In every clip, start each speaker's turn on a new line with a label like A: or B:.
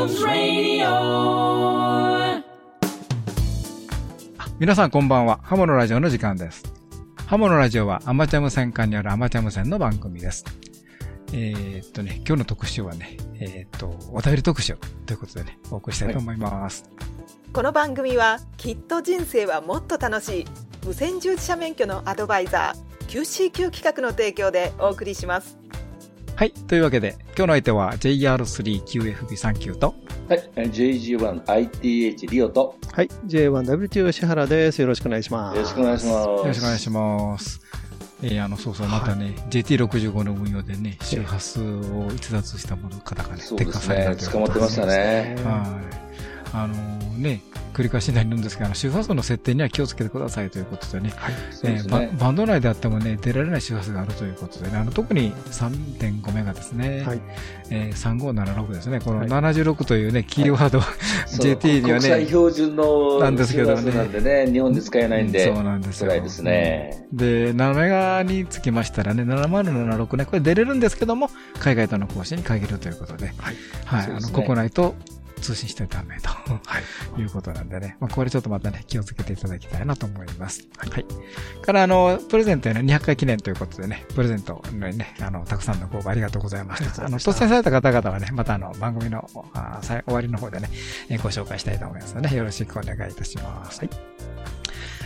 A: Jones Radio
B: 皆さんこんばんは。ハモのラジオの時間です。ハモのラジオはアマチュア無線館にあるアマチュア無線の番組です。えー、っとね、今日の特集はね、えー、っと、お便り特集ということでね、お送りしたいと思います。
C: この番組はきっと人生はもっと楽しい無線従事者免許のアドバイザー QCQ 企画の提供でお送りします
B: はい。というわけで、今日の相手は JR3QFB39 と、
D: はい、JG1ITH リオと、
E: はい。J1WTO 石原です。よろしくお願いします。
D: よろしくお願いします。
B: よろしくお願いします。えー、あの、そうそう、またね、JT65 の運用でね、周波数を逸脱したもの方がね、
D: そうですね
B: 撤回された。という
D: 捕まってましたね。
B: はい。あのね、繰り返しになるんですけど、あの周波数の設定には気をつけてくださいということでね、えーババンド内であってもね、出られない周波数があるということでね、あの特に3.5メガですね、
E: はい。
B: えー3576ですね、この
E: はい。
B: 76というね、キーワード、
D: そう。
B: JT には
D: 国際
B: ね、
D: 標準の
B: なんですけどね。
D: でね、日本で使えないんで、
B: そうなんですよ。
D: 辛いですね。
B: で、7メガにつきましたらね、7076ね、これ出れるんですけども、海外との更新に限るということで、
E: はい。
B: はい、あの、国内と通信してためと、はい、いうことなんでね。まあ、これちょっとまたね、気をつけていただきたいなと思います。はい。から、あの、プレゼントへの200回記念ということでね、プレゼントにね、あの、たくさんのご応募ありがとうございました。あの、当選された方々はね、またあの、番組のあ終わりの方でね、えーご紹介したいと思いますので、よろしくお願いいたします。はい。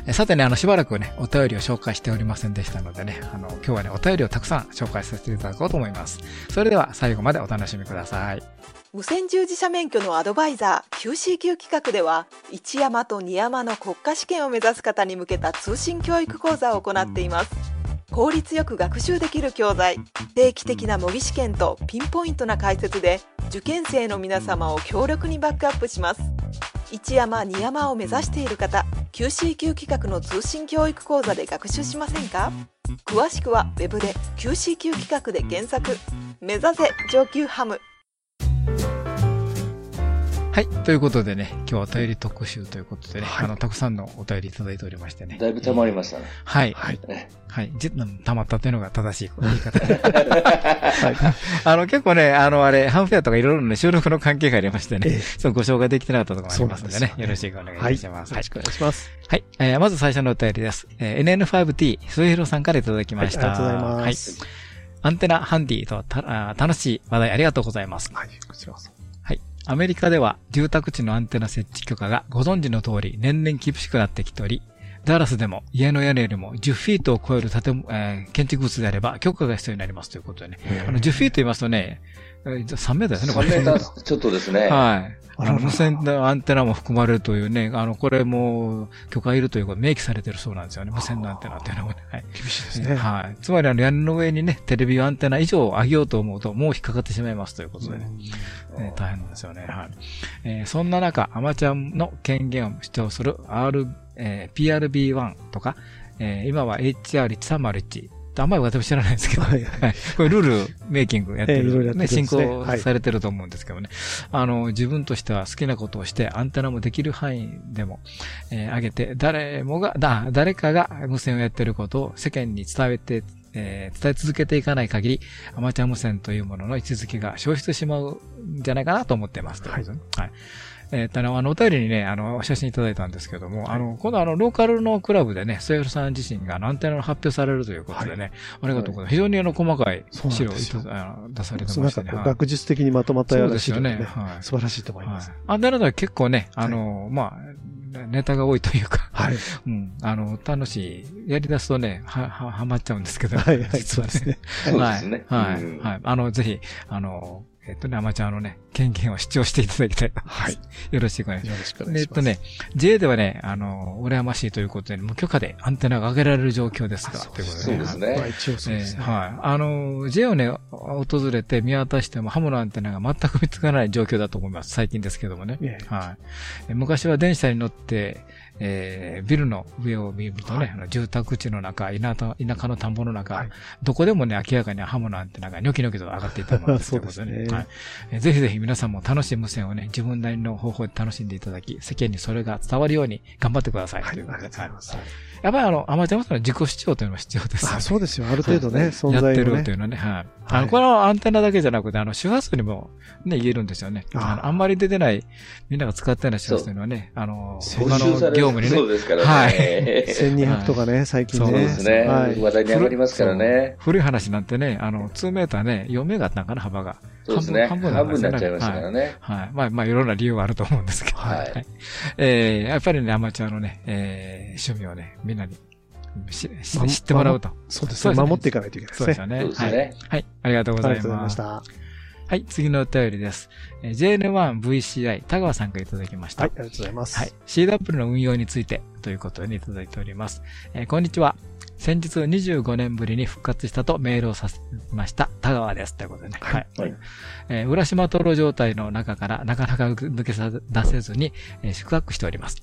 B: えさてね、あの、しばらくね、お便りを紹介しておりませんでしたのでね、あの、今日はね、お便りをたくさん紹介させていただこうと思います。それでは、最後までお楽しみください。
C: 無線従事者免許のアドバイザー QCQ 企画では一山と二山の国家試験を目指す方に向けた通信教育講座を行っています。効率よく学習できる教材定期的な模擬試験とピンポイントな解説で受験生の皆様を強力にバックアップします。一山二山を目指している方 QCQ 企画の通信教育講座で学習しませんか？詳しくはウェブで QCQ 企画で検索。目指せ上級ハム
B: はい。ということでね、今日はお便り特集ということでね、
E: はい
B: あの、たくさんのお便りいただいておりましてね。
D: だいぶ溜まりましたね。
B: はい。
E: はい。
D: ね
B: はい。じ、うん溜まったというのが正しい言い方で。あの、結構ね、あの、あれ、ハンフェアとかいろいろね、収録の関係がありましてね、
E: ええ
B: そうご紹介できてなかったところもありますのでね、
E: でね
B: よろしくお願いします。
E: よろしくお願いします。
B: はい。えーまず最初のお便りです。えー NN5T、末広さんからいただきました。
E: はいありがとうございます
B: はい。アンテナハンディとたあー楽しい話題ありがとうございます。
E: はい。こちらこそ。
B: はい。アメリカでは住宅地のアンテナ設置許可がご存知の通り年々厳しくなってきており、ダラスでも家の屋根よりも10フィートを超える建物、えー建築物であれば許可が必要になりますということでね。あの、10フィート言いますとね、えー3メートルですね、こ
D: 3
B: れ。
D: メーターちょっとですね。
B: はい。あの、無線のアンテナも含まれるというね、あの、これも許可いるということ明記されてるそうなんですよね。無線のアンテナっていうのもね。はい。
E: 厳しいですね。
B: はい。つまりあの、屋根の上にね、テレビアンテナ以上を上げようと思うと、もう引っかかってしまいますということでね。えー大変なんですよね。はい。えーそんな中、アマチュアの権限を主張する R、えー PRB1 とか、えー今は HR1301。あんまり私知らないんですけど、
E: はいはい
B: はい。これルールメイキングやって
E: えーいろいろ
B: る、ね、
E: ね
B: 進行されてると思うんですけどね。あの、自分としては好きなことをして、アンテナもできる範囲でも、えー上げて、誰もが、だ、誰かが無線をやってることを世間に伝えて、えー伝え続けていかない限り、アマチュア無線というものの位置づけが消失してしまうんじゃないかなと思ってます。
E: はい
B: はい。えーとあの、あの、お便りにね、あの、写真いただいたんですけども、あの、今度あの、ローカルのクラブでね、末広さん自身がアンテナを発表されるということでね、ありがとうございます。非常にあの、細かい資料を出されてましてね。はい
E: 学術的にまとまったような資料で
B: すよねはい
E: 素晴らしいと思います
B: はい。。アンテナでは結構ね、あの、まあ、ネタが多いというか、
E: はい。
B: うん、あの、楽しい。やり出すとね、は、は、はまっちゃうんですけど。
E: はい、はい、
B: 実は
E: そうですね。
D: そうですね。
B: はい。はい。
D: うん
B: はい。あの、ぜひ、あの、えっとね、アマチュアのね、権限を主張していただきたいと思います。
E: はい。
B: よろしくお願いし
E: よ
B: ます。
E: ろしくお願いします。
B: えっとね、JA ではね、あの、羨ましいということで、無許可でアンテナが上げられる状況ですが、ということでね。
D: そうですね。
E: まあ一応そうですね。
B: えーはい。あの、J をね、訪れて見渡してもハムのアンテナが全く見つからない状況だと思います。最近ですけどもね。
E: ええ
B: はい。え昔は電車に乗って、えービルの上を見るとね、
E: はい
B: あの住宅地の中、田舎田舎の田んぼの中、
E: はい
B: どこでもね、明らかにハムのアンテナがニョキニョキと上がっていたものです
E: そうですね
B: ぜひぜひ皆さんも楽しい無線をね、自分なりの方法で楽しんでいただき、世間にそれが伝わるように頑張ってください。
E: はい、
B: ということで
E: ありがとうございます。
B: やっぱりあの、アマチュア無線の自己主張というのは必要ですよね。
E: あそうですよ。ある程度ね、存
B: やって
E: 在をね。
B: るというのはね、はい。あの、
E: はい
B: これはアンテナだけじゃなくて、あの、周波数にもね、言えるんですよね。
E: あ
B: のあんまり出てない、みんなが使ってない周波数というのはね、あの、他の業務にね
D: そう、ですからね。
B: はい
E: 1200とかね、最近ね。
B: そう
D: ですね。
E: はい
D: 話題に上がりますからね。
B: 古い話なんてね、あの、2メーターね、4メーターあったんかな、幅が。
D: そうですね。
B: 半
D: 半分
B: 分半分
D: になっちゃいましたからね。
B: はい。まあ、まあ、いろんな理由はあると思うんですけど。
D: はい
B: えー、やっぱりね、アマチュアのね、えー、趣味をね、みんなに知ってもらうと。
E: そうですね。守っていかないといけないですね。
B: そうですよね。はい。はい。ありがとうござい
E: ありがとうございま
B: ま。
E: すした。は
B: はい、次のお便りです。えー JN1VCI、田川さんからいただきました。
E: い、ありがとうございます。
B: はい。CW の運用についてということでいただいております。えーこんにちは。先日25年ぶりに復活したとメールをさせました田川です。ということでね。はい。
D: はい
B: えー浦島太郎状態の中からなかなか抜けさ出せずに、えー四苦八苦しております。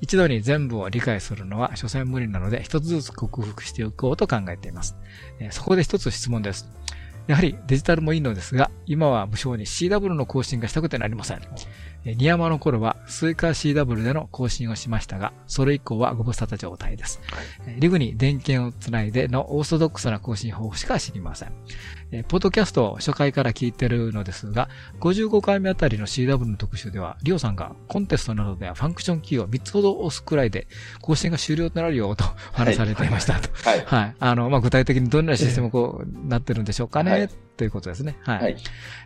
B: 一度に全部を理解するのは所詮無理なので、一つずつ克服していこうと考えています。えーそこで一つ質問です。やはりデジタルもいいのですが、今は無償に CW の更新がしたくてなりません。えー、ニヤマの頃はスイカ CW での更新をしましたが、それ以降はご無沙汰状態です。えーリグに電源をつないでのオーソドックスな交信方法しか知りません。えーポッドキャストを初回から聞いてるのですが、55回目あたりの CW の特集では、リオさんがコンテストなどではファンクションキーを3つほど押すくらいで交信が終了となるよとお話しされていましたと。
D: はい。
B: はい。あの、まあ、具体的にどんなシステムこうなってるんでしょうかね、
D: はい
B: ということですね。はい。
D: はい。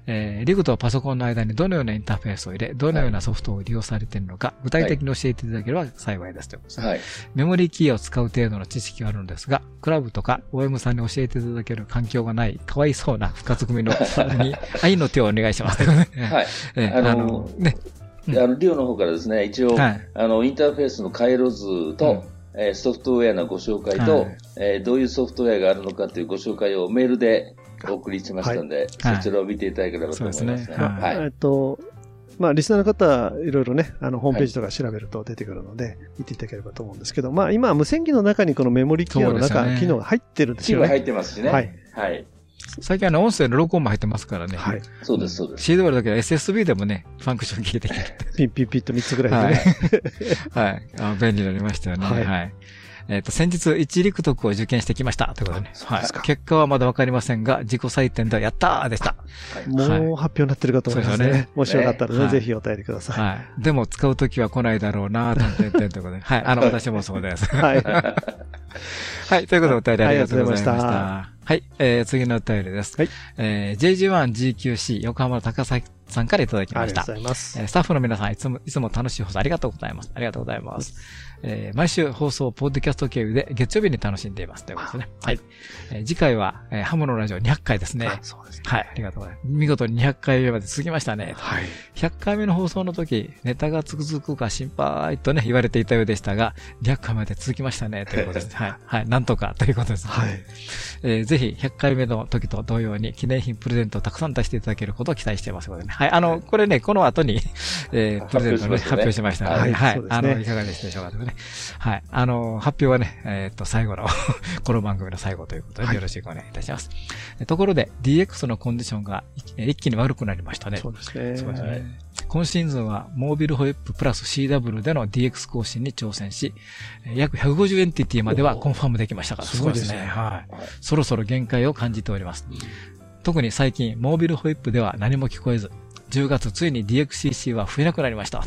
B: えーリグとパソコンの間にどのようなインターフェースを入れ、どのようなソフトを利用されているのか、具体的に教えていただければ幸いですということですね。
D: はい。
B: メモリーキーを使う程度の知識があるのですが、クラブとか OM さんに教えていただける環境がない、かわいそうな深津組の に愛の手をお願いします。はい。
D: あの
B: あの、ね。
D: であの、リオの方からですね、一応、
B: はい
D: あの、インターフェースの回路図と、えーソフトウェアのご紹介と、
B: はい
D: えーどういうソフトウェアがあるのかというご紹介をメールでお送りしましたので、
B: はい
D: そちらを見ていただければと思いますね。
B: そうですねはい
D: はい。
E: えっと、まあ、リスナーの方、いろいろね、あの、ホームページとか調べると出てくるので、見ていただければと思うんですけど、まあ、今、無線機の中にこのメモリーキーの中、
B: ね
E: 機能が入ってるんですよ
D: キーは入っ
E: ね。
D: てますしね。
E: はい。
D: はい。
B: 最近あの音声の録音も入ってますからね。
E: はい。
D: そうです、そうです。
B: CW だけど SSB でもね、ファンクション聞いてきて。
E: ピンピンピンと3つぐら
B: はいい
E: でね。。
B: はい。あ便利になりましたよね。は。
E: はいい
B: えっ、と、先日、一陸徳を受験してきました。ということでね。はい。結果はまだわかりませんが、自己採点ではやったーでした。
E: もう発表になってるかと思いますね
B: すよね。
E: もしよかったらね、
B: はい
E: ぜひお便りください。
B: はい。でも、使うときは来ないだろうなーと思って言ってるということで。はい。あの、私もそうです。
E: はい。
B: はい。ということで、お便りありがとうございました。はい。えー、次のお便りです。
E: はい。
B: えー、JG1GQC 横浜の高崎さんからいただきました
E: ありがとう。ございます。
B: えースタッフの皆さん、いつも、いつも楽しい放送ありがとうございます。ありがとうございます。えー毎週放送、ポッドキャスト経由で月曜日に楽しんでいます。ということですね。はい。えー次回は、えーハムのラジオ200回ですね。
E: あそうですね。
B: はい。ありがとうございます。見事に200回目まで続きましたね。
E: はい。
B: 100回目の放送の時、ネタが続くか心配とね、言われていたようでしたが、200回まで続きましたね、ということです。はい。はい。なんとか、ということです。
E: はい。
B: えーぜひ、100回目の時と同様に、記念品プレゼントをたくさん出していただけることを期待していますのでね。はい。あの、これね、この後に、えープレゼントをね、発
D: 発表し
B: まし
D: たたね
B: はい。
E: そうですね
B: あの、いかがでしたでしょうかね。はい。あの、発表はね、えっと、最後の、この番組の最後ということで、
E: はい
B: よろしくお願いいたします。えところで、DX のコンディションが一一気に悪くなりましたね。
E: そうですね。
B: そうですね
D: はい
B: 今シーズンは、モービルホイッププラス CW での DX 更新に挑戦し、えー約150エンティティまではコンファームできましたから、
E: すごいですね
B: はい。
D: はい
B: そろそろ限界を感じております。特に最近、モービルホイップでは何も聞こえず、10月ついに DXCC は増えなくなりました。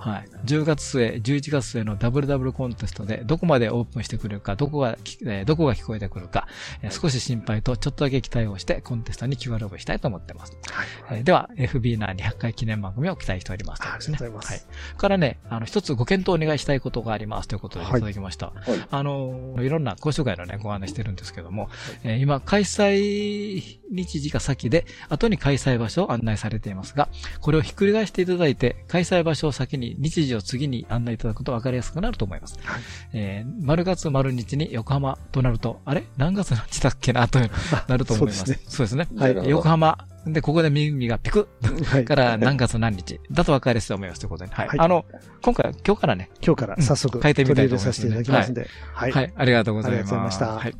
B: はい。10月末、11月末の WW コンテストでどこまでオープンしてくれるか、どこがき、えーどこが聞こえてくるか、えー少し心配とちょっとだけ期待をしてコンテストに QR をしたいと思っています。
E: はい。
B: えーでは、FB な200回記念番組を期待しております。
E: ありがとうございます
B: はい。からね、あの、一つご検討お願いしたいことがありますということでいただきました。
D: はい
B: あの、いろんな講習会のね、ご案内してるんですけども、えー今、開催日時が先で、後に開催場所を案内されていますが、これをひっくり返していただいて、開催場所を先に、日時を次に案内いただくと分かりやすくなると思います。
E: はい
B: えー丸月丸日に横浜となると、あれ？何月何日だっけな？となると思います。
E: そうですね
B: すね。
D: なるほど
B: 横浜。で、ここで耳がピクッ
E: はい。
B: から何月何日だと分かりやすいと思いますということで。はい。
E: はい
B: あの、今回、今日からね、
E: 今日から早速
B: うん変えてみたい
E: 取り入れさせていただきますんで。はい。
B: はい、ありがとうございます。
E: ありがとうございました
B: はい。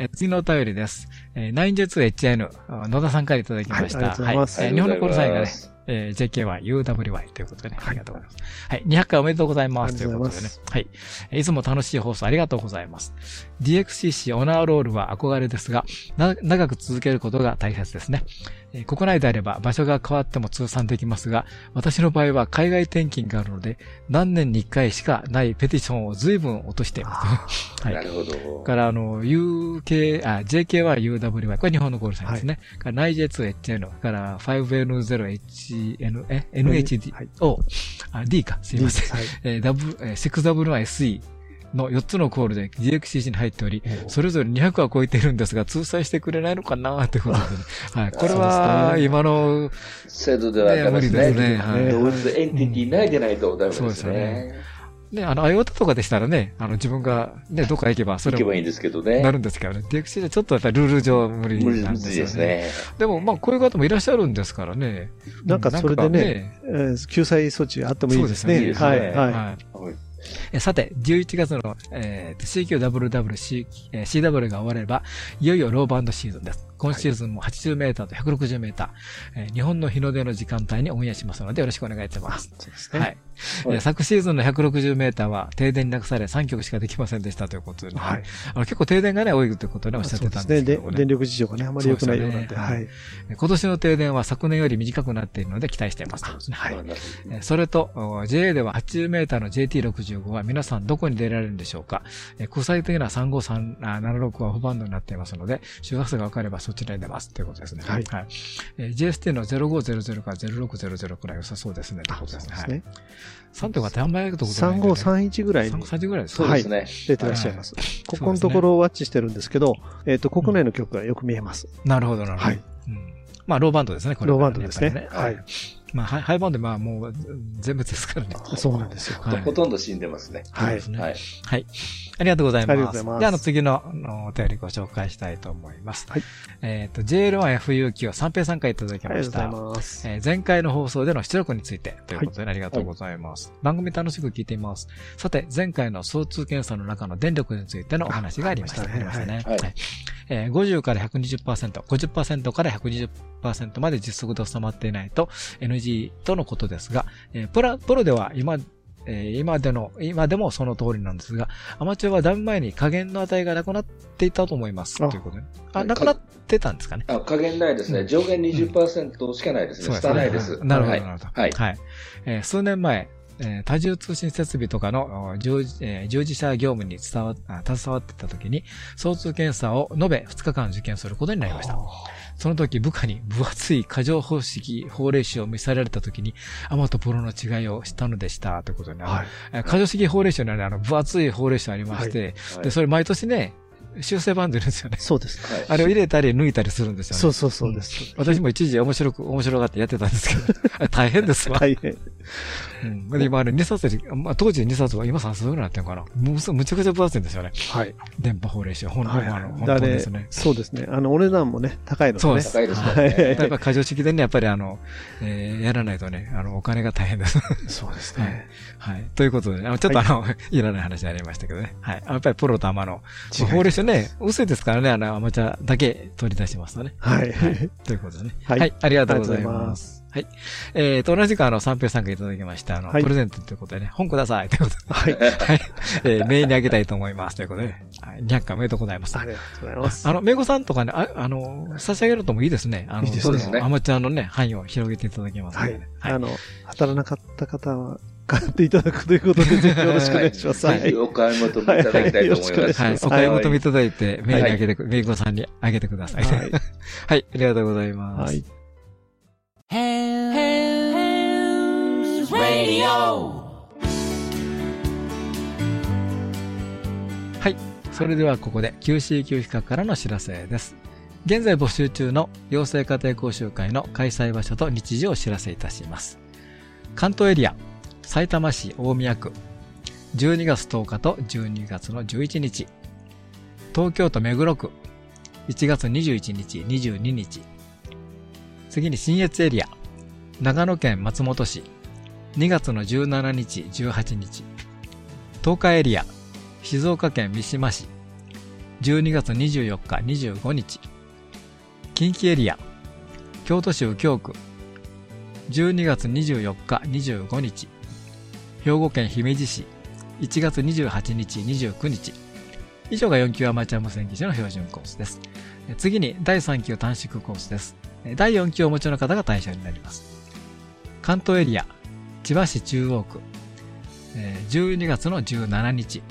B: えー次のお便りです。えー、9JHN、あ野田さんからいただきました。
E: はいありがとうございます
B: えー日本のコールサインがねえー JKY、UWY ということでね、ありがとうございます。はい、200回おめでとうございます。
E: とい
B: うことでね。はい。えーいつも楽しい放送ありがとうございます。DXCC オナーロールは憧れですが、な長く続けることが大切ですね。えー国内であれば場所が変わっても通算できますが、私の場合は海外転勤があるので、何年に1回しかないペティションを随分落としています。はい
D: な。るほど。
B: から、あの、UK、あ、JKYUWY、これ日本のコールサインですね。から 9J2HN、から 5N0HN、え、NHD
E: はい
B: を、あ、D か、すいません。
E: はい。
B: えー、W、えー 6W1SE の4つのコールで DXCC に入っており、それぞれ200は超えているんですが、通算してくれないのかなということでね。はい。これは、今の、
D: 制度では
B: 無理です
D: ね。
B: ねはい
D: 同一エンティティ内でないとダメです
B: そうですよ
D: ね
B: ね。ね、あの、IOTA とかでしたらね、あの、自分がね、どっか行けば、それも
D: 行けばいいんですけどね。
B: なるんですけどね。DXC でちょっとやっぱりルール上無理なんですよね。
D: ですね。
B: でも、まあ、こういう方もいらっしゃるんですからね。
E: なんかそれでね救済措置あってもいいですね。
B: そうです
D: よね
E: はい。
B: はい
E: は
D: はい
B: えさて、11月の、えー、CQWWC、えー CW が終われば、いよいよローバンドシーズンです。今シーズンも80メーターと160メーター、えー日本の日の出の時間帯にオンエアしますのでよろしくお願いします。
E: い。そうですね。
B: はい。えー昨シーズンの160メーターは停電になくされ3曲しかできませんでしたということで、ね
E: はい。
B: あの結構停電がね、多いということをね、おっしゃってたんですけどもね。
E: そうですねで電力事情がね、あまり良くないようなんで。
B: でね今年の停電は昨年より短くなっているので期待していますということですね。はい。
D: なるほど
B: えーそれと、お JA では80メーターの JT65 は皆さんどこに出られるんでしょうか、えー国際的な35376はホバンドになっていますので、周波数が分かればそちらに出ますということですね。
E: はい
B: えー JST の0500から0600くらい良さそうですね。ということですね。はい。
E: そうですね。
B: 3とかってあんまりやるとことないんで、ね。
E: 3531ぐらいに
B: 3531ぐらいです
D: そうですね。
E: 出てらっしゃいます。ここのところをワッチしてるんですけど、えっと、国内の曲がよく見えます。
B: なるほど、なるほど。
E: はい
B: うんまあ、ローバンドですね、これは
E: ローバンドですねはい。
B: まあ、ハイハイバンド、まあ、もう、全部ですからね。
E: そうなんですよ。
B: はい
D: ほとんど死んでますね。
E: はい
D: はい。
B: はい。ありがとうございます。
E: ありがとうございます
B: では、あの、次のあのお便りご紹介したいと思います。
E: はい。
B: えっ、と、JL1FUQ 三平さんからいただき
E: ありがとうござい
B: ました。
E: ます。
B: えー前回の放送での出力についてということで、ありがとうございます、番組楽しく聞いています。さて、前回の相通検査の中の電力についてのお話がありました。
E: あありましたね
D: はい
B: はいえー50から120%、50%から120%まで実測で収まっていないと NG とのことですが、えープラ、プロでは今、えー今での、今でもその通りなんですが、アマチュアはだいぶ前に加減の値がなくなっていたと思います。
E: あ
B: ということで。あ、なくなってたんですかね。
D: あ加減ないですね。上限20%しかないですね。下ないです。
B: なるほど、
D: はい
B: なるほど。
D: はい。
B: はい。えー数年前、えー多重通信設備とかのお従事,、えー従事者業務に伝わあ携わってた時に、相通検査を延べ2日間受験することになりました。その時部下に分厚い過剰方式法令集を見せられた時に、アマとプロの違いを知ったのでした。ということでね、あの
E: はい。
B: えー過剰式法令集にはね、あの、分厚い法令集ありまして、
D: はい
B: で、それ毎年ね、修正版出るんですよね。
E: そうです。
D: はい
B: あれを入れたり抜いたりするんですよね。
E: そうそうそうです。
B: 私も一時面白く、面白がってやってたんですけど、大変ですわ。
E: 大変。
B: うん。で今あれ2冊で、まあ当時2冊は今3冊ぐらいになってるのかな。もうすむちゃくちゃ分厚いんですよね。
E: はい。
B: 電波法令書。本当
E: はい
B: あの、本当ですね。
E: そうですね。あの、お値段もね、高いのでね。
B: そうです。
D: 高いです
B: はい
D: ね。
B: やっぱ過剰式でね、やっぱりあの、えーやらないとね、あの、お金が大変です。
E: そうです
B: はい
E: ね。
B: はい。ということでね、あのちょっとあの、い、らない話になりましたけどね。はい。あやっぱりプロとアマの、法令書ね、薄いですからね、あの、アマチュアだけ取り出しますとね。
E: はい。
B: ということでね。
E: は
B: はいい。ありがとうござい
E: ありがとうござい
B: ま。
E: ます
B: はい。えーと、同じくあの、三平さんからいただきました、あの、
E: はい
B: プレゼントということでね、本くださいということで。
E: はい。
B: はい。えー、名にあげたいと思います。ということで、はい、200回おめでとうございます。
E: ありがとうございます。
B: あの、名護さんとかね、ああの、差し上げるともいいですね。あの、
E: いいですね
B: そうですね。アマチュアのね、範囲を広げていただきますの
E: はい
B: でね。。
E: あの、当たらなかった方は、買っていただくということで、ぜひよろしくお願いします。は
D: ぜひ
E: い。
D: お買い求めいただきたいと思います。
B: はい。お買い求めいただいて、名に
D: はい
B: あげてく、名護さんにあげてください。
E: はい。
B: はい。ありがとうございます。
E: はい。
A: Ham's Radio.
B: はい。それではここで QCQ 企画からの知らせです。現在募集中の養成家庭講習会の開催場所と日時をお知らせいたします。関東エリア、埼玉市大宮区、12月10日と12月の11日。東京都目黒区、1月21日、22日。次に新越エリア、長野県松本市、2月の17日、18日。東海エリア、静岡県三島市、12月24日、25日。近畿エリア、京都市右京区、12月24日、25日。兵庫県姫路市、1月28日、29日。以上が4級アマチュア無線技師の標準コースです。次に第3級短縮コースです。第4級をお持ちの方が対象になります。関東エリア、千葉市中央区、12月の17日。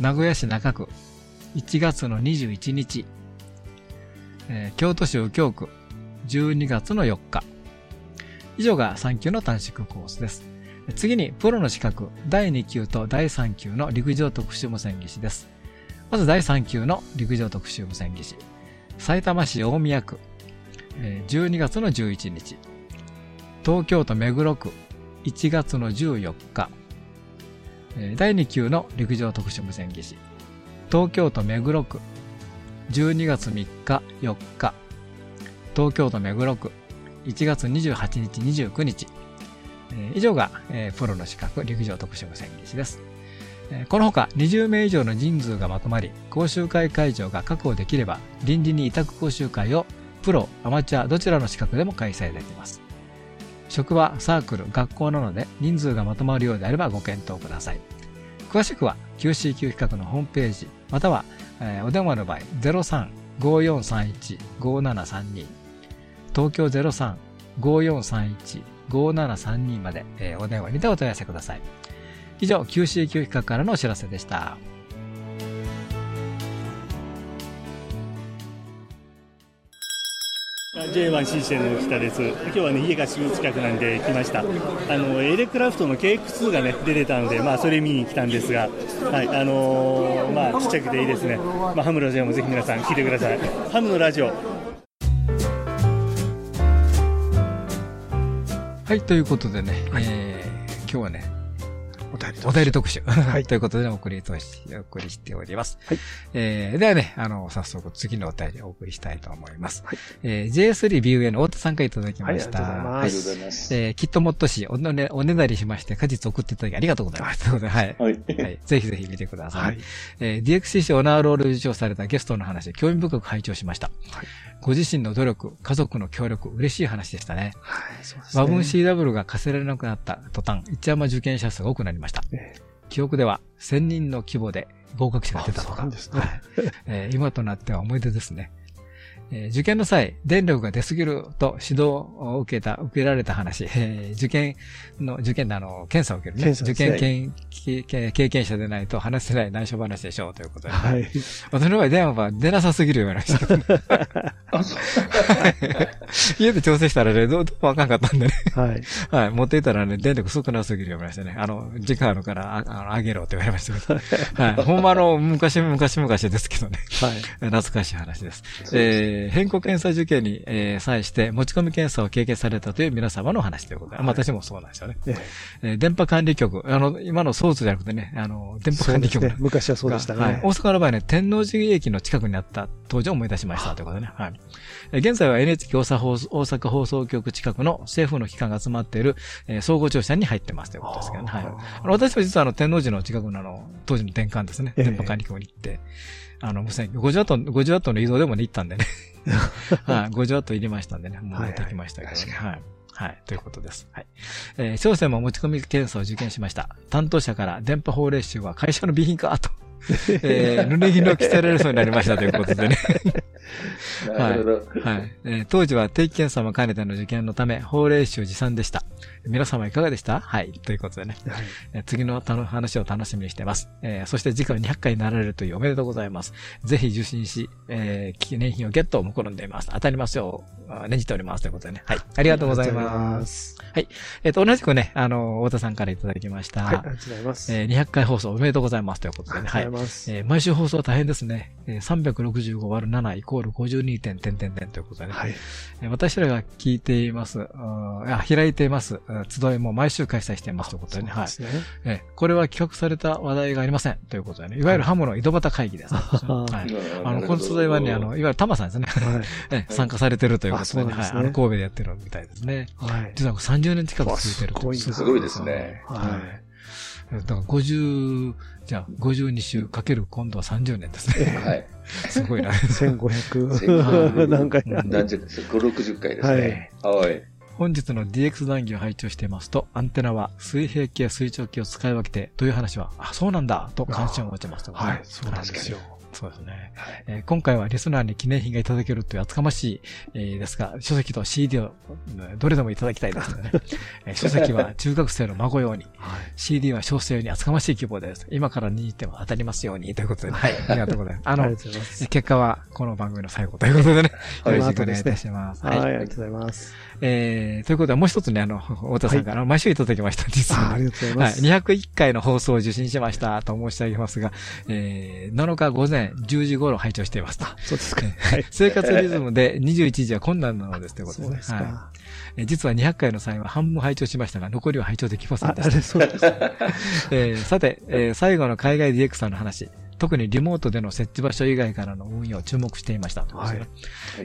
B: 名古屋市中区、1月の21日。京都市右京区、12月の4日。以上が3級の短縮コースです。次に、プロの資格、第2級と第3級の陸上特殊無線技師です。まず第3級の陸上特殊無線技師。埼玉市大宮区、12月の11日。東京都目黒区、1月の14日。第2級の陸上特殊無線技師。東京都目黒区、12月3日、4日。東京都目黒区、1月28日、29日。以上が、プロの資格陸上特殊無線技師です。このほか20名以上の人数がまとまり、講習会会場が確保できれば、臨時に委託講習会をプロ、アマチュアどちらの資格でも開催できます。職場、サークル、学校なので人数がまとまるようであればご検討ください。詳しくは QCQ 企画のホームページ、または、えーお電話の場合03-5431-5732東京03-5431-5732まで、えーお電話にてお問い合わせください。以上、QCQ 企画からのお知らせでした。
F: J1 システムの北です。今日はね、家がすぐ近くなんで来ました。あの、エレクラフトの KX2 がね、出てたんで、まあ、それ見に来たんですが、はい、あのーまあ、ちっちゃくていいですね。まあ、ハムのラジオもぜひ皆さん聞いてください。ハムのラジオ、
B: はい、ということでね、えー今日はね、
E: り
B: お便り特集。
E: はい
B: ということでお送りとし、お送りしております。
E: はい
B: えーではね、あの、早速次のお便りをお送りしたいと思います。
E: はい
B: えー J3BUA の太田さんからいただきました。
E: はいありがとうございます
D: ありがとうございます。
B: えーきっともっとし、おね、おねだりしまして、果実送っていただきありがとうございます。ということではい。
D: はい。
B: はい。ぜひぜひ見てください。
E: はい。
B: えー DXCC オナーロール受賞されたゲストの話、興味深く拝聴しました。
E: はい
B: ご自身の努力、家族の協力、嬉しい話でしたね。
E: はい、そうですね。
B: ワブン CW が課せられなくなった途端、一山受験者数が多くなりました。
E: え
B: 記憶では1000人の規模で合格者が出たとか。
E: あそうなんですね
B: はいえー今となっては思い出ですね。えー受験の際、電力が出すぎると指導を受けた、受けられた話、えー受験の、受験のあの、検査を受けるね。
E: 検査
B: 受験経験者でないと話せない内緒話でしょうということで。
E: はい。
B: 私の場合電話は出なさすぎるようになりましたけど、
D: あ、そう。
B: 家で調整したらね、どうどうもあかんかったんでね。
E: はい。
B: はい。持っていたらね、電力少なすぎるようになりましたね。あの、時間あるから、ああの、あげろって言われましたけど。はい。ほんまの、昔、昔、昔ですけどね。
E: はい。
B: 懐かしい話です。
D: です
B: えー、変更検査受験に、えー、際して持ち込み検査を経験されたという皆様のお話ということで、まあ私もそうなんですよね。
E: え
B: えー電波管理局、あの、今のソースじゃなくてね、あの、電波管理局
E: ね。昔はそうでした
B: はい。
E: ね
B: 大。阪の場合ね、天王寺駅の近くにあった当時を思い出しましたということでね。はい。えー現在は NHK 大阪放送局近くの政府の機関が集まっている、えー総合庁舎に入ってますということですけどね。はい。あの私も実はあの、天王寺の近くのあの、当時の転換ですね。
E: ええ
B: 電波管理局に行って、あの、無線、50ワット、50ワットの移動でもね、行ったんでね。はい。50ワット入れましたんでね、もう
E: はい
B: できましたけどね。
E: 確か
B: はい。はい。ということです。はい。えー、商船も持ち込み検査を受験しました。担当者から電波法令集は会社の備品かと、えー、濡れ衣を着せられそうになりましたということでね。
D: なるほど。
B: はい。えー当時は定期検査も兼ねての受験のため、法令集持参でした。皆様いかがでした？はい。ということでね。
E: はい
B: えー次の話を楽しみにしています。えーそして次回200回になられるというおめでとうございます。ぜひ受信し、えー記念品をゲットを目論んでいます。当たりますよう、あ念じております。ということでね。はい。ありがとうございま。
E: ますす。
B: えっ、と、同じくね、あの、太田さんからいただきました。
E: はい、ありがとうございます。
B: えー200回放送おめでとうございます。ということでね。はい。えー毎週放送大変ですね。えー365割る7イコール52点点点点ということでね。
E: はい。
B: えー私らが聞いています、うんあ開いています、うん集いも毎週開催していますということでね。はい。えーこれは企画された話題がありません。ということでね。いわゆるハムの井戸端会議です。はい。あの、この集いはね、あの、いわゆるタマさんですね。
E: はい。
B: えー参加されてるということでね。神戸でやってるみたいですね。
E: はい。
B: 実は30年近く続いてると
E: わすごい
D: ですね
B: は
E: はい
B: い。だから50、じゃあ52週かける今度は30年ですね。
D: はい。
B: すごいな。
E: 1500何回
B: うん
D: 何十回です ?5、60回ですね。はい。
B: 本日の DX 談義を拝聴していますと、アンテナは水平器や水長器を使い分けてという話は、あ、そうなんだと関心を持ちました、
E: はい、そうなんですよ。
B: そうですね。
D: はい
B: えー今回はリスナーに記念品がいただけるという厚かましい、えーですが、書籍と CD をうんどれでもいただきたいですね。えー 書籍は中学生の孫用に、
E: はい。
B: CD は小生用に厚かましい希望です。今から握っても当たりますようにということで、ね、はい、ありがとうございます。あの
E: あ。
B: 結果はこの番組の最後ということでね、
D: はい
B: よろしくお願いいたします。
E: はい、
B: はい。
E: ありがとうございます。
B: えー、ということで、もう一つね、あの、太田さんから、あの毎週いただきました、実は、
E: あありがとうござい
B: はい。
E: ます。
B: 201回の放送を受信しましたと申し上げますが、えー、7日午前10時頃拝聴していますと。
E: そうですか。はい。
B: 生活リズムで21時は困難なのですということですね。
E: そうです
B: はい
E: か。
B: えー実は200回の際は半分拝聴しましたが、残りは拝聴できません
E: あ、
B: でした。
E: あれ、そうです。
B: えーさて、えー最後の海外 DX さんの話。特にリモートでの設置場所以外からの運用を注目していました。
D: はい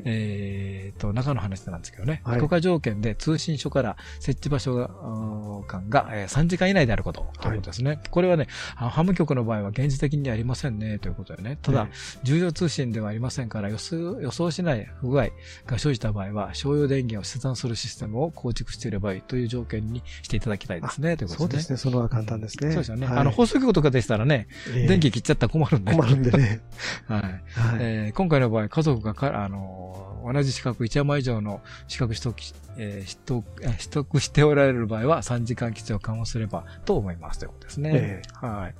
B: えーと、中の話なんですけどね。
E: はい
B: 許可条件で通信所から設置場所間が、えー3時間以内であること、ということですね。これはね、あハム局の場合は現実的にありませんね、ということでね。ただ、
E: はい
B: 重要通信ではありませんから予想、予想しない不具合が生じた場合は、商用電源を切断するシステムを構築していればいいという条件にしていただきたいですね、ということですね。
E: そうですね。その方が簡単ですね。
B: そうですよね。
E: はい
B: あの、放送局とかでしたらね、
E: ええ
B: 電気切っちゃったら困るんで。
E: 困るんでね。
B: はい。
E: はい。
B: えー今回の場合、家族がか、あのー同じ資格1山以上の資格取得し、えー取得、えー取得しておられる場合は3時間基地を緩和すればと思いますということですね。
E: え
B: はい。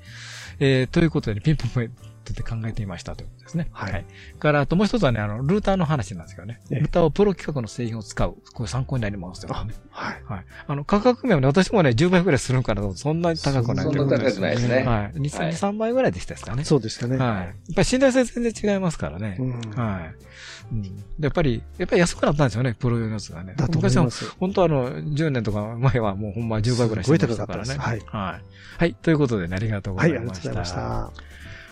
B: えーということで、ピンポンポイントで考えてみましたということですね。
E: はい
B: から、あともう一つはね、あの、ルーターの話なんですけどね。
E: ええ
B: ルーターをプロ規格の製品を使う。これ参考になりますよ、ね。
E: はい。
B: はい。あの、価格面はね、私もね、10倍ぐらいするんかなと、そんなに高くない
D: そんな高くないですね
B: はい。2、
D: はい
B: 3倍ぐらいでしたですかね。
E: そうでしたね。
B: はい。やっぱり信頼性全然違いますからね。
E: うん
B: はい。うん。でやっぱり、やっぱり安くなったんですよね、プロ用のやつがね。
E: だと思い
B: 昔は
E: ます。
B: 本当あの、10年とか前はもうほんま10倍ぐらいしてましたからね。
E: すごい
B: はい。はい。ということでね、ありがとうご
E: はい、ありが
B: ざいました。
E: とうございました。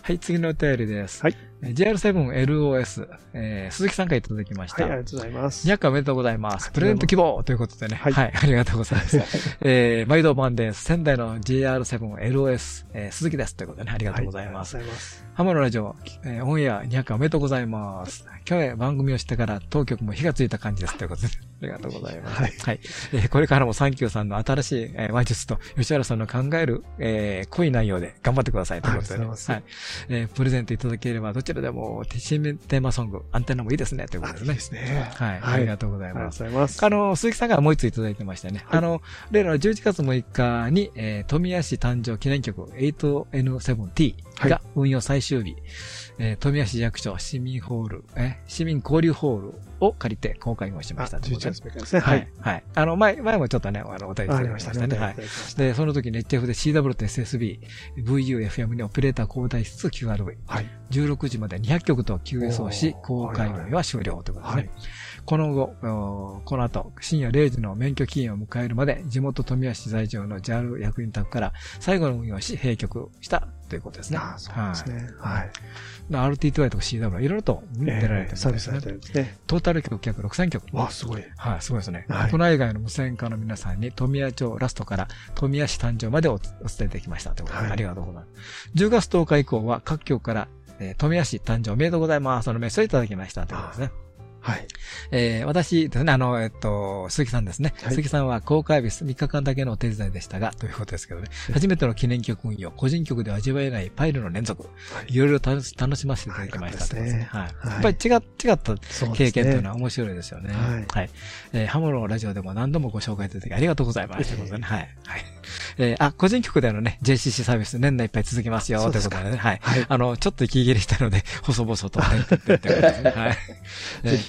B: はい、次のお便りです。
E: はい。
B: えー JR7LOS、えー、鈴木さんからいただきました。
E: はい、ありがとうございます。
B: 200回おめでとうございます。プレゼント希望ということでね。は。
E: はいい
B: ありがとうございます。えー、毎度晩です。仙台の JR7LOS、えー、鈴木です。ということでね、ありがとうございます。
E: はいありがとうございます。
B: ハモのラジオ、えーオンエア200回おめでとうございます。去年番組をしてから当局も火がついた感じです。ということで、ありがとうございます。
E: はい
B: えーこれからもサンキューさんの新しい、えー話術と吉原さんの考える、えー濃い内容で頑張ってください。ということで、ね。
E: ありがとうござい
B: はい。えープレゼントいただければどちらでも、新テーマソング、アンテナもいいですね。ということでね。
E: いいですね。
B: はい。
E: はい
B: ありがとうござい
E: ありが
B: ます。
E: とうございます。
B: あの、鈴木さんからもう一ついただいてましてね。
E: はい
B: あの、例の11月6日に、えー富谷市誕生記念曲 8N7T が運用最終日、えー富谷市役所市民ホール、えー市民交流ホールを借りて公開をしま
E: あ、
B: したということ
E: 11
B: で
E: 月6日ですね。
B: は
E: はいい。。
B: はい。あの、前、前もちょっとね、あの、お便りいただきましたね。はい。で、その時に HF で CW と SSB、VU、FM にオペレーター交代しつつ QRV。
E: はい。
B: 16時まで200曲と QS をし、公開運用は終了ということですね。
E: はい。
B: この後、おこの後、深夜0時の免許期限を迎えるまで、地元富谷市在住の JAL 役員宅から最後の運用をし、閉局したということですね。
E: ああ、そうですね。はい。
B: はい。RT2i とか CW いろいろと出られてるんですね。トータル曲約6000曲。
E: わあ、すごい。
B: はい、すごいですね。
E: はい
B: 国内外の無線化の皆さんに富谷町ラストから富谷市誕生までおお伝えできましたということで、
E: はい
B: ありがとうございます。10月10日以降は各局から、えー富谷市誕生おめでとうございます。そのメッセージをいただきましたということですね。
E: はい。
B: えー私ですね、あの、えっと、鈴木さんですね。
E: はい
B: 鈴木さんは公開日3日間だけのお手伝いでしたが、ということですけどね。初めての記念曲運用、個人曲では味わえないパイルの連続、
E: はい
B: いろいろ楽し楽しませていただきましたですね。
E: は
B: はいやっぱり違違った経験というのは面白いですよね。
E: はい
B: はい。えーハモのラジオでも何度もご紹介いただきありがとうございます。ということでね。はい。はい。えーあ、個人曲でのね、JCC サービス年内いっぱい続きますよ。ということでね。はい。
E: はい
B: あの、ちょっと息切れしたので、細々とね。はい。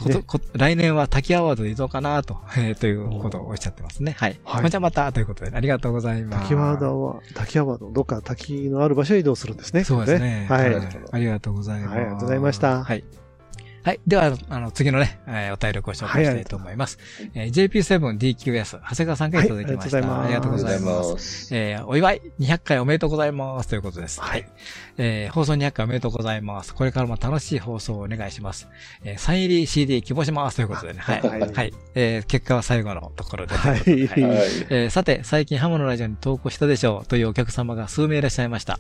B: ことこ来年は滝アワードで移動かなと、えーということをおっしゃってますね。はい。
E: はい
B: まあじゃあまた、ということで、ありがとうございます。
E: 滝ワードは、滝ワード、どっか滝のある場所へ移動するんですね。
B: そうですね。
E: はい。
B: ありがとうございます。
E: はいありがとうございました
B: はい。はい。では、あの、次のね、えーお便りをご紹介したいと思います。えー JP7DQS、長谷川さんからいただきました。
E: はいありがとうございます
B: ありがとうございます。
D: す。
B: えーお祝い200回おめでとうございますということです。はい。えー放送200回おめでとうございます。これからも楽しい放送をお願いします。えーサイン入り CD 希望しますということでね。はい。
E: はい
B: はい。えー結果は最後のところで。
E: はい
D: はい。
B: えーさて、最近ハムのラジオに投稿したでしょうというお客様が数名いらっしゃいました。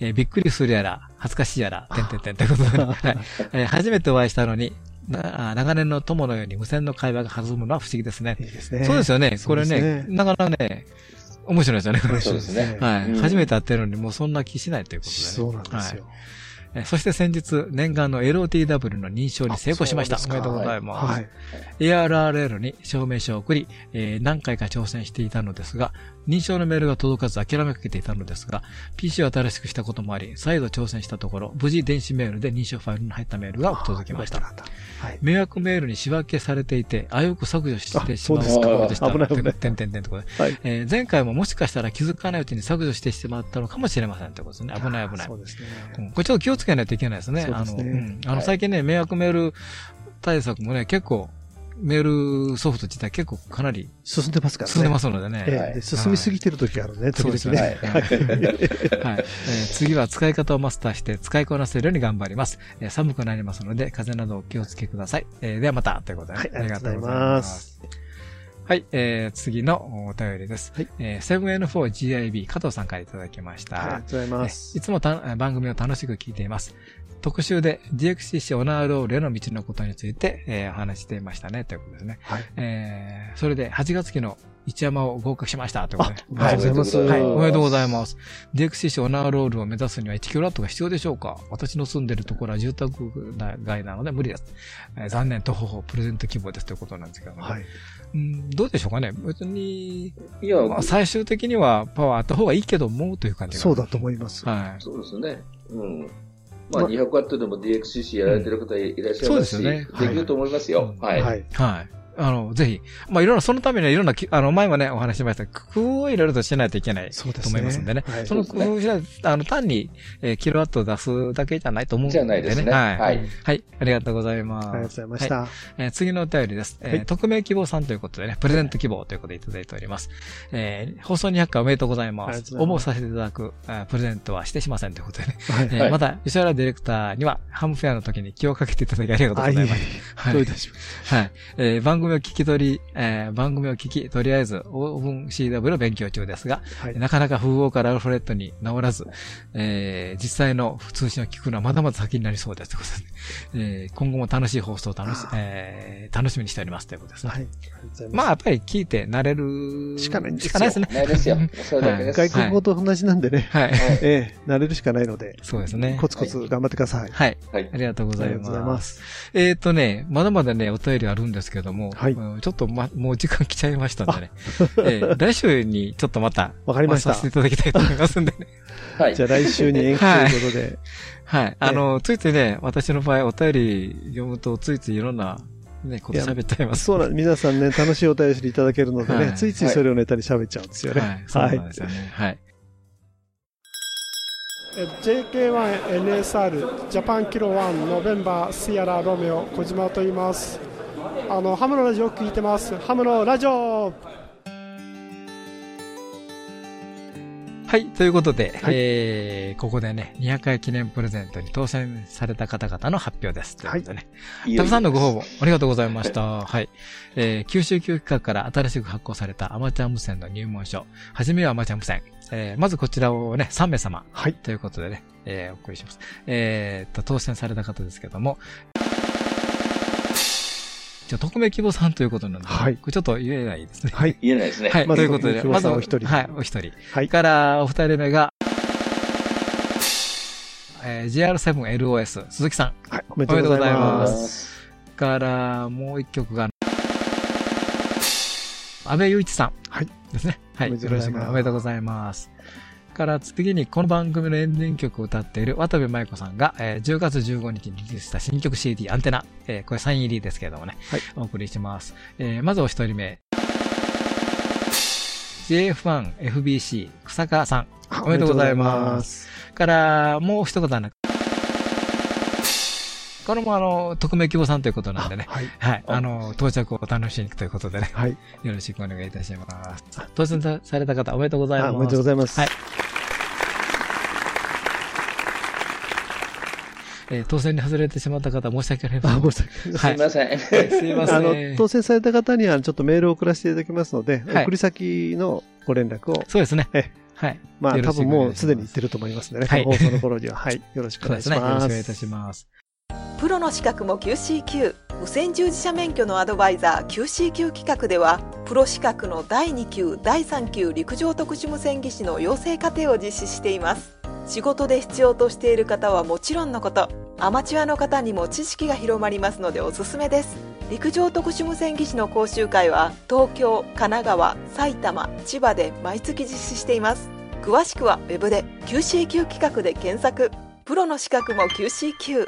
B: えーびっくりするやら、恥ずかしいやら、てんてんてんということで、はいえー初めてお会いしたのに、なあ長年の友のように無線の会話が弾むのは不思議ですね
E: い。いですね。
B: そうですよね。これ
E: そうです
B: ね、なかなかね、面白いですよね。これ
D: そうですね
B: はい、
D: うん
B: 初めて会ってるのにもうそんな気しないということでね。
E: そうなんですよ。
B: はいえーそして先日、念願の LOTW の認証に成功しました。おめでとうございます。
E: はい。
B: ARRL に証明書を送り、えー何回か挑戦していたのですが、認証のメールが届かず諦めかけていたのですが、PC を新しくしたこともあり、再度挑戦したところ、無事電子メールで認証ファイルに入ったメールが届きました。
E: はい。
B: 迷惑メールに仕分けされていて、あよく削除してしまう
E: あ
D: そうですか
B: ところでした。
E: 危ない危ない
B: てんてんてんところで。
E: はい。
B: えー前回ももしかしたら気づかないうちに削除してしまったのかもしれませんということですね。危ない危ない。
E: そうですね。
B: うんこれちょっと気をつけないといけないですね。あの、
E: そう
B: んあの、
D: はい
B: 最近ね、迷惑メール対策もね、結構、メールソフト自体結構かなり
E: 進んでますからね。
B: 進んでますのでね。
E: 進みすぎてる時あるね、時
B: そうです
E: 々
B: よ
E: ね。
B: ね。はい。次は使い方をマスターして使いこなせるように頑張ります。えー寒くなりますので、風邪などお気をつけください。えーではまた、ということで、
E: はいありがとうございます。
B: はい、えー、次のお便りです。
E: はい
B: えー、7N4GIB 加藤さんからいただきました。
E: はいありがとうございます
B: えい。つもた番組を楽しく聞いています。特集で DXCC オナーロールへの道のことについて、えーお話ししていましたね、ということですね。
E: はい。
B: えー、それで8月期の一山を合格しました、ということで。
E: ありがとうございます。
B: はい、おめでとうござい
D: す。
B: ます。DXCC オナーロールを目指すには1キロワットが必要でしょうか私の住んでるところは住宅街なので無理です。えー残念、徒歩プレゼント希望ですということなんですけどね。
E: はい。
B: うん、どうでしょうかね別に、
D: いや、
B: まあ、最終的にはパワーあった方がいいけども、という感じが
E: そうだと思います。
B: はい。
D: そうですね。うん。まあ、
E: ま
D: 200ワットでも DXCC やられてる方いらっしゃいますし、
B: で
D: きると思いますよ。はい。
E: はい。
B: はい。あの、ぜひ、まあ、いろんな、そのためにはいろんなき、あの、前もね、お話ししました、工夫をいろいろとしないといけない
E: そうですね
B: と思いますんでね。
E: はい
B: その工夫しない、あの、単に、えーキロワットを出すだけじゃないと思うんで
D: じゃないですね。
B: はい。
D: はい。
B: はい。ありがとうございます。
E: ありがとうございました。
B: はいえー次のお便りです。えー
E: はい
B: 匿名希望さんということでね、プレゼント希望ということでいただいております。えー放送200回おめでとうございます。
E: ありがとうございます
B: 応募させていただく、プレゼントはしてしませんということでね。
E: はい。
B: えーまた、吉原ディレクターには、ハムフェアの時に気をかけていただきありがとうございます。はい
E: どういたします。
B: はい。えー番組を聞き取り、えー番組を聞き、とりあえず、オーブン CW を勉強中ですが、
E: はい。
B: なかなか符号からアルファベットに直らず、えー実際の通信を聞くのはまだまだ先になりそうですということで、えー今後も楽しい放送を楽し、えー楽しみにしておりますということですね。
E: はい。ます。
B: まあ、やっぱり聞いて慣れる
E: しかないんですよ
B: しかないですね。
D: ないですよ。それだけです。
E: 外国語と同じなんでね。
B: はい。
E: ええ、慣れるしかないので、
B: そうですね。
E: コツコツ頑張ってください。
B: はい。
D: はい
B: あ。りがとうござい
E: ありがとうござい
B: ま。
E: ますす。
B: えっ、とね、まだまだね、お便りあるんですけども、
E: はい
B: うんちょっとま、もう時間来ちゃいましたんでね。えー来週にちょっとまた、
E: わかりました
B: させていただきたいと思いますんでね。
D: はい
E: じ。ゃあ来週に延期ということで、
B: はい。あの、ついついね、私の場合、お便り読むと、ついついいろんな、ね、こと喋っちゃいます。
E: そうなん皆さんね、楽しいお便りいただけるのでね、
B: はい
E: ついついそれをネタに喋っちゃうんですよね。
B: はい。そうなんですよね。はい。
G: え JK1NSR ジャパンキロ1ノベンバーシアラロメオ小島と言いますあのハムのラジオ聞いてますハムのラジオ
B: はい。ということで、
E: はい
B: えー、ここでね、200回記念プレゼントに当選された方々の発表です。ということでね。
D: いよいよ
B: たくさんのご応募、ありがとうございました。はい。えー、九州教育企画から新しく発行されたアマチュア無線の入門書。はじめはアマチュア無線。えー、まずこちらをね、3名様。
E: はい。
B: ということでね、えー、お送りします。えー、と、当選された方ですけども、じゃあ、匿名希望さんということなので、
E: はい
B: これちょっと言えないですね。
E: はい。
D: 言えないですね。
B: はい。
E: まず
B: ということで、
E: 匿名希望さんお一人
B: はい、お一人。
E: はい。
B: から、お二人目が、えー、GR7LOS、鈴木さん。
E: はい。おめでとうござい
B: おめでとうござい
E: ま。
B: ますから、もう一曲が、安倍雄一さん。
E: はい。
B: ですね。はい。よろしくおめでとうございます。から次にこの番組のエンディング曲を歌っている渡部舞子さんが、えー10月15日にリリースした新曲 CD アンテナ、えーこれサイン入りですけれどもね、
E: はい
B: お送りします。えーまずお一人目、JF1FBC 草川さん。おめでとうございます。から、もう一方な、これもあの、匿名希望さんということなんでね。
E: はい。
B: はい。あの、到着をお楽しみにということでね。
E: はい。
B: よろしくお願いいたします。当選された方おめでとうございます。
E: あおめでとうございます。
B: はい。えー当選に外れてしまった方、申し訳ありません。
E: あ、申し訳
D: すいません。
B: すいません。
E: あの、当選された方にはちょっとメールを送らせていただきますので、
B: はい
E: 送り先のご連絡を、
B: そうですね。
E: え
B: はい。
E: まあ多分もう
B: す
E: すでに言ってると思いますのでね、
B: はい
E: 放送の頃には。はい。よろしくお願いし
B: そうですね。よろしく
E: ます。
B: お願いいたします。
C: プロの資格も QCQ 無線従事者免許のアドバイザー QCQ 企画ではプロ資格の第2級第3級陸上特殊無線技師の養成課程を実施しています仕事で必要としている方はもちろんのことアマチュアの方にも知識が広まりますのでおすすめです。陸上特殊無線技師の講習会は東京神奈川埼玉千葉で毎月実施しています。詳しくはウェブで QCQ 企画で検索。プロの資格も QCQ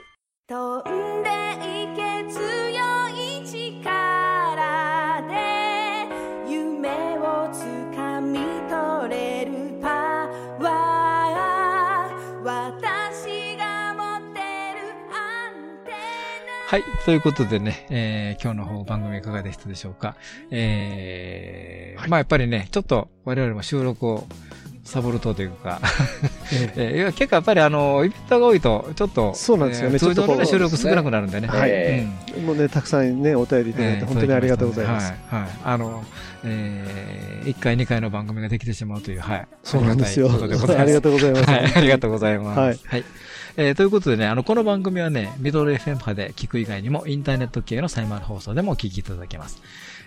B: はい。ということでね、えー今日の方番組いかがでしたでしょうか？えーまあやっぱりね、ちょっと我々も収録をサボるとというか、え ーいや結構やっぱりあの、イベントが多いと、ちょっと、
E: そうなんですよね
B: えー通常の、収録少なくなるんでね。
E: はい
D: え
B: うん
E: もうね、たくさんね、お便りいただいて、本当にありがとうございます。
B: はい。はい。あの、えー、1回、2回の番組ができてしまうという、はい。
E: そうなんですよ。
B: ありが と
E: うございます。
B: はい、ありがとうございます。
E: はい
B: はい。えーということでね、あの、この番組はね、ミドル FM 波で聞く以外にも、インターネット系のサイマル放送でもお聞きいただけます。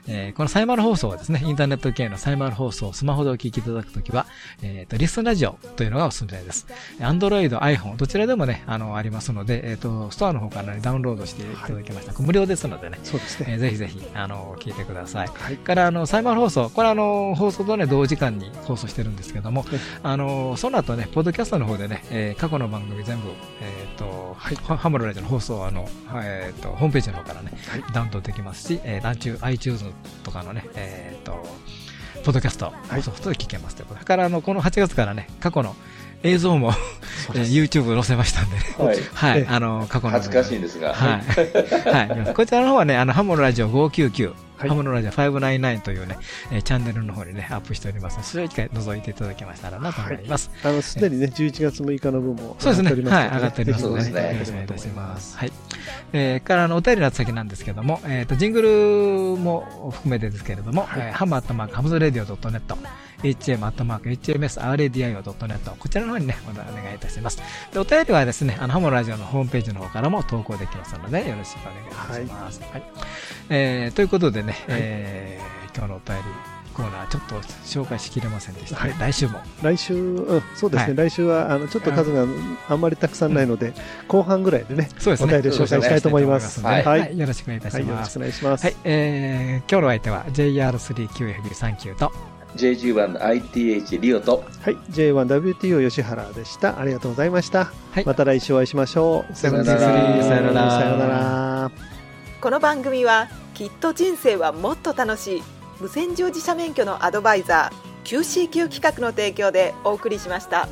B: えーこのサイマル放送はですね、インターネット系のサイマル放送をスマホでお聞きいただくときは、えっ、と、リスンラジオというのがおすすめです。Android、iPhone、どちらでもね、あの、ありますので、えっ、と、ストアの方から、ね、ダウンロードしていただきました。無料ですのでね、
E: そうですね。
B: えーぜひぜひ、あの、聞いてください。
E: はい。
B: から、あの、サイマル放送、これあの、放送とね、同時間に放送してるんですけども
E: え、
B: あの、その後ね、ポッドキャストの方でね、えー過去の番組全部、えっ、と、ハハムロラジオの放送は、あの、えっ、と、ホームページの方からね、ダウンロードできますし、えー、ランチュー、iTunes とかのね、えっ、と、ポッドキャスト、
E: はい
B: ソフトで聞けますということ。だから、あの、この8月からね、過去の映像も、えー YouTube 載せましたんでね、
D: はい。
B: はい、
E: ええ
B: あの、過去の。
D: 恥ずかしいんですが。
B: はい。はい。こちらの方はね、あの、ハモのラジオ599、
E: はい
B: ハモのラジオ599というね、えーチャンネルの方にね、アップしておりますので、それを一回覗いていただけましたらなと思います。
E: あの、すでにね、11月6日の分も
B: そうですね。
E: 上が
B: はい、
E: っておりますので、
B: 上がっておりますので、よろしくお願いいたします。はい。えー、から、あの、お便りの先なんですけども、えっ、と、ジングルも含めてですけれども、えーハムアットマークハムズレディオ .net、 ham アットマーク hamsradio.net、こちらの方にね、お願いいたします。で、お便りはですね、あの、ハムラジオのホームページの方からも投稿できますので、よろしくお願いいたします。はい。えー、ということでね、えー、今日のお便りコーナー、ちょっと紹介しきれませんでした、ね。来週も。
E: 来週、うん、そうですね、
B: はい
E: 来週は、あの、ちょっと数があんまりたくさんないので、後半ぐらいでね、
B: そうですね。
E: お便りを紹介したいと思います。
B: はい、
E: はい。
B: はいよろしくお願いいたし
E: はい、よろ
B: ます。
E: しくお願いします。
B: はい、えー、今日の相手は JR3QFB39 と、
D: JG1ITH リオと、
E: はい、J1WTO 吉原でした。ありがとうございました。
B: はい
E: また来週お会いしましょう。
B: さよ
D: なら
B: さよなら
E: さよなら。
C: この番組はきっと人生はもっと楽しい無線乗自社免許のアドバイザー QCQ 企画の提供でお送りしまし
H: た。